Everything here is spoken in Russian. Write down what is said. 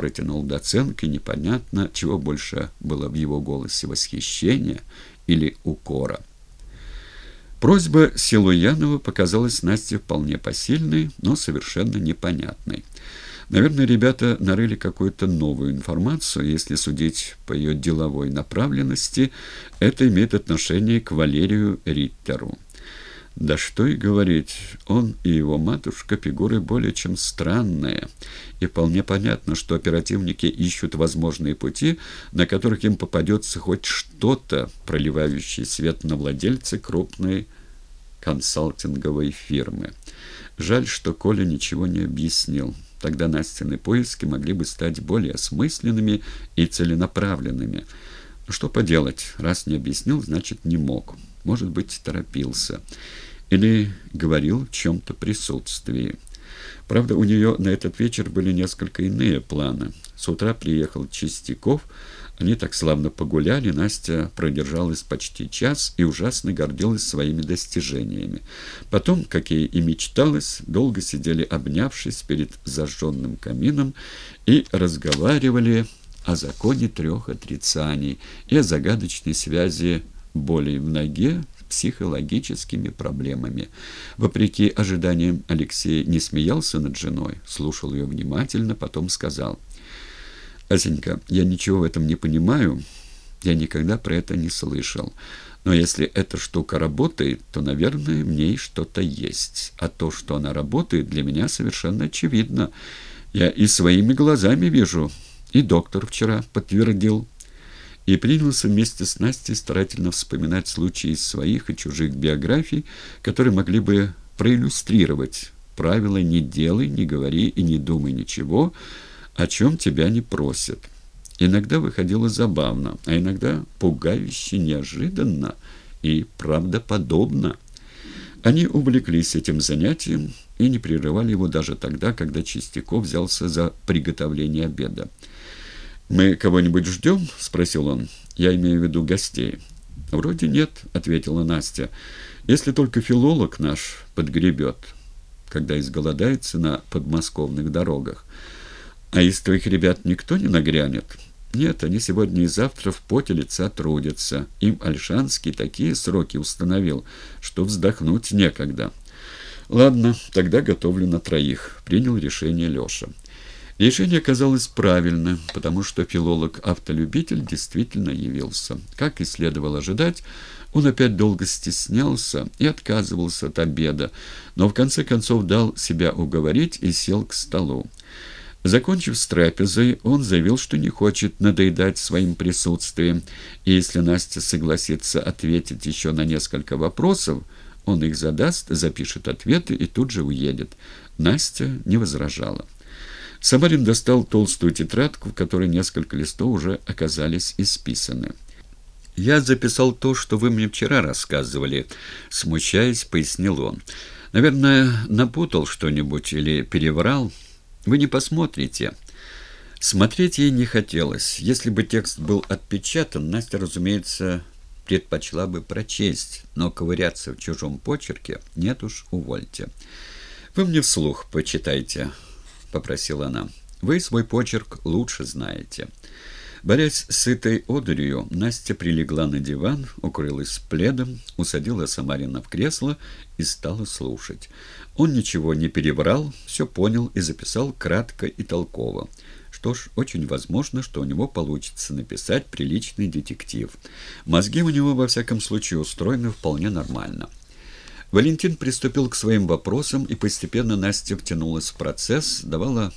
протянул доценко, и непонятно, чего больше было в его голосе, восхищения или укора. Просьба Силуянова показалась Насте вполне посильной, но совершенно непонятной. Наверное, ребята нарыли какую-то новую информацию. Если судить по ее деловой направленности, это имеет отношение к Валерию Риттеру. Да что и говорить, он и его матушка фигуры более чем странные, и вполне понятно, что оперативники ищут возможные пути, на которых им попадется хоть что-то, проливающее свет на владельца крупной консалтинговой фирмы. Жаль, что Коля ничего не объяснил. Тогда Настины поиски могли бы стать более осмысленными и целенаправленными. Но что поделать, раз не объяснил, значит не мог. Может быть, торопился. Или говорил в чем-то присутствии. Правда, у нее на этот вечер были несколько иные планы. С утра приехал Чистяков, они так славно погуляли, Настя продержалась почти час и ужасно гордилась своими достижениями. Потом, как ей и мечталось, долго сидели обнявшись перед зажженным камином и разговаривали о законе трех отрицаний и о загадочной связи боли в ноге психологическими проблемами. Вопреки ожиданиям Алексей не смеялся над женой, слушал ее внимательно, потом сказал – Асенька, я ничего в этом не понимаю, я никогда про это не слышал. Но если эта штука работает, то, наверное, в ней что-то есть. А то, что она работает, для меня совершенно очевидно. Я и своими глазами вижу, и доктор вчера подтвердил. И принялся вместе с Настей старательно вспоминать случаи из своих и чужих биографий, которые могли бы проиллюстрировать правила «не делай, не говори и не думай ничего», о чем тебя не просят. Иногда выходило забавно, а иногда пугающе неожиданно и правдоподобно. Они увлеклись этим занятием и не прерывали его даже тогда, когда Чистяков взялся за приготовление обеда. «Мы кого-нибудь ждем?» — спросил он. «Я имею в виду гостей». «Вроде нет», — ответила Настя. «Если только филолог наш подгребет, когда изголодается на подмосковных дорогах». А из твоих ребят никто не нагрянет? Нет, они сегодня и завтра в поте лица трудятся. Им Альшанский такие сроки установил, что вздохнуть некогда. Ладно, тогда готовлю на троих. Принял решение Леша. Решение оказалось правильным, потому что филолог-автолюбитель действительно явился. Как и следовало ожидать, он опять долго стеснялся и отказывался от обеда, но в конце концов дал себя уговорить и сел к столу. Закончив с трапезой, он заявил, что не хочет надоедать своим присутствием, и если Настя согласится ответить еще на несколько вопросов, он их задаст, запишет ответы и тут же уедет. Настя не возражала. Самарин достал толстую тетрадку, в которой несколько листов уже оказались исписаны. «Я записал то, что вы мне вчера рассказывали», — смущаясь, пояснил он. «Наверное, напутал что-нибудь или переврал». Вы не посмотрите. Смотреть ей не хотелось. Если бы текст был отпечатан, Настя, разумеется, предпочла бы прочесть, но ковыряться в чужом почерке нет уж, увольте. «Вы мне вслух почитайте», — попросила она. «Вы свой почерк лучше знаете». Борясь с этой одырью, Настя прилегла на диван, укрылась пледом, усадила Самарина в кресло и стала слушать. Он ничего не перебрал, все понял и записал кратко и толково. Что ж, очень возможно, что у него получится написать приличный детектив. Мозги у него, во всяком случае, устроены вполне нормально. Валентин приступил к своим вопросам, и постепенно Настя втянулась в процесс, давала